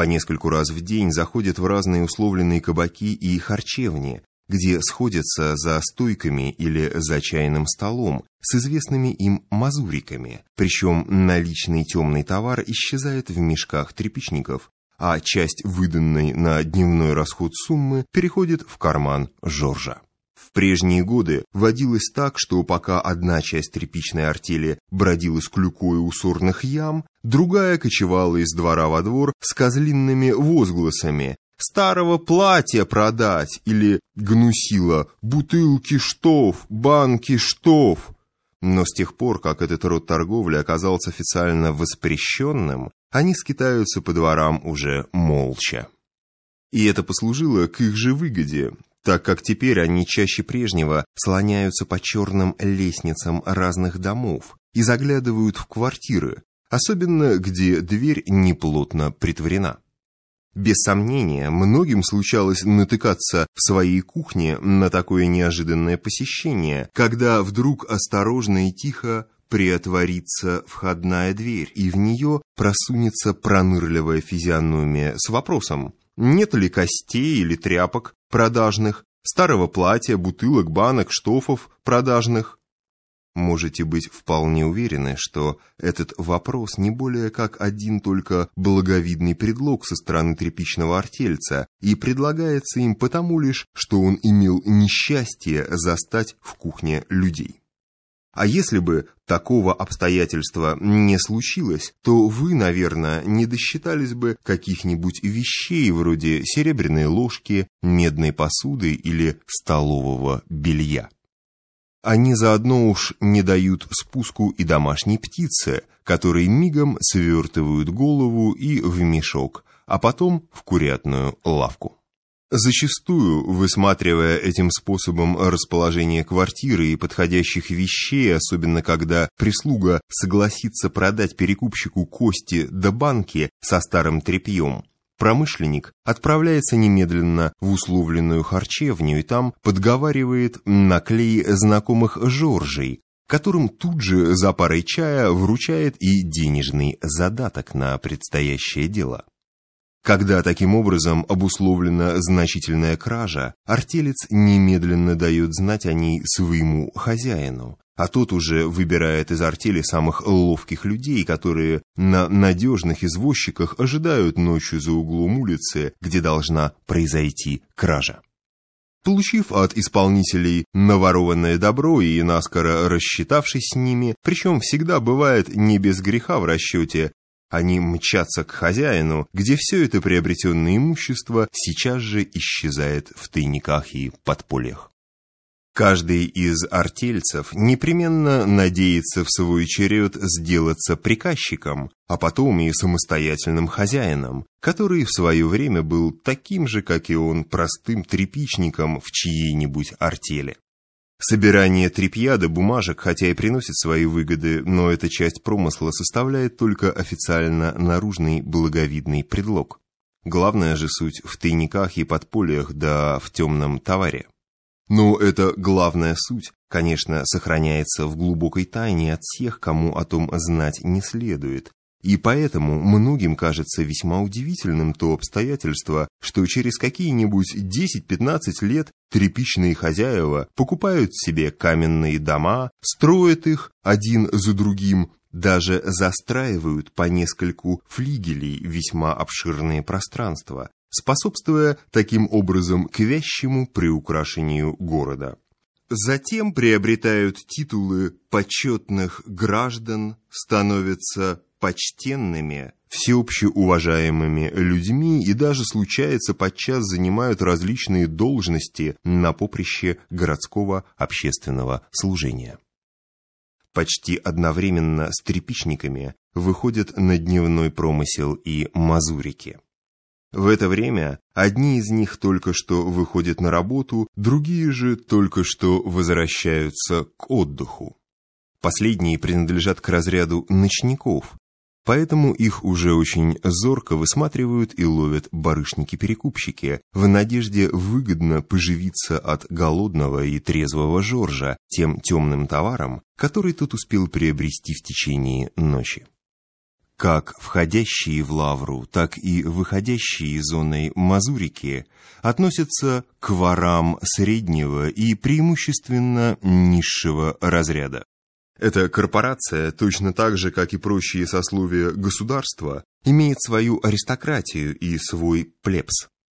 по нескольку раз в день заходят в разные условленные кабаки и харчевни, где сходятся за стойками или за чайным столом с известными им мазуриками, причем наличный темный товар исчезает в мешках тряпичников, а часть выданной на дневной расход суммы переходит в карман Жоржа. В прежние годы водилось так, что пока одна часть тряпичной артели бродила с клюкой у сорных ям, другая кочевала из двора во двор с козлинными возгласами «старого платья продать» или гнусила «бутылки штоф, банки штоф». Но с тех пор, как этот род торговли оказался официально воспрещенным, они скитаются по дворам уже молча. И это послужило к их же выгоде, так как теперь они чаще прежнего слоняются по черным лестницам разных домов и заглядывают в квартиры, особенно где дверь неплотно притворена. Без сомнения, многим случалось натыкаться в своей кухне на такое неожиданное посещение, когда вдруг осторожно и тихо приотворится входная дверь, и в нее просунется пронырливая физиономия с вопросом нет ли костей или тряпок продажных, старого платья, бутылок, банок, штофов продажных. Можете быть вполне уверены, что этот вопрос не более как один только благовидный предлог со стороны тряпичного артельца и предлагается им потому лишь, что он имел несчастье застать в кухне людей. А если бы такого обстоятельства не случилось, то вы, наверное, не досчитались бы каких-нибудь вещей вроде серебряной ложки, медной посуды или столового белья. Они заодно уж не дают спуску и домашней птице, которые мигом свертывают голову и в мешок, а потом в курятную лавку. Зачастую, высматривая этим способом расположение квартиры и подходящих вещей, особенно когда прислуга согласится продать перекупщику кости до банки со старым тряпьем, промышленник отправляется немедленно в условленную харчевню и там подговаривает на клей знакомых Жоржей, которым тут же за парой чая вручает и денежный задаток на предстоящее дело. Когда таким образом обусловлена значительная кража, артелец немедленно дает знать о ней своему хозяину, а тот уже выбирает из артели самых ловких людей, которые на надежных извозчиках ожидают ночью за углом улицы, где должна произойти кража. Получив от исполнителей наворованное добро и наскоро рассчитавшись с ними, причем всегда бывает не без греха в расчете, они мчатся к хозяину, где все это приобретенное имущество сейчас же исчезает в тайниках и подпольях. Каждый из артельцев непременно надеется в свой черед сделаться приказчиком, а потом и самостоятельным хозяином, который в свое время был таким же, как и он, простым тряпичником в чьей-нибудь артели. Собирание тряпья до бумажек, хотя и приносит свои выгоды, но эта часть промысла составляет только официально наружный благовидный предлог. Главная же суть в тайниках и подпольях, да в темном товаре. Но эта главная суть, конечно, сохраняется в глубокой тайне от всех, кому о том знать не следует, и поэтому многим кажется весьма удивительным то обстоятельство, что через какие-нибудь 10-15 лет тряпичные хозяева покупают себе каменные дома, строят их один за другим, даже застраивают по нескольку флигелей весьма обширные пространства, способствуя таким образом к вящему приукрашению города. Затем приобретают титулы почетных граждан, становятся почтенными, всеобщеуважаемыми людьми и даже случается подчас занимают различные должности на поприще городского общественного служения. Почти одновременно с тряпичниками выходят на дневной промысел и мазурики. В это время одни из них только что выходят на работу, другие же только что возвращаются к отдыху. Последние принадлежат к разряду ночников, Поэтому их уже очень зорко высматривают и ловят барышники-перекупщики, в надежде выгодно поживиться от голодного и трезвого Жоржа тем темным товаром, который тот успел приобрести в течение ночи. как входящие в лавру, так и выходящие из зоны мазурики относятся к ворам среднего и преимущественно низшего разряда. Эта корпорация, точно так же, как и прочие сословия государства, имеет свою аристократию и свой плебс.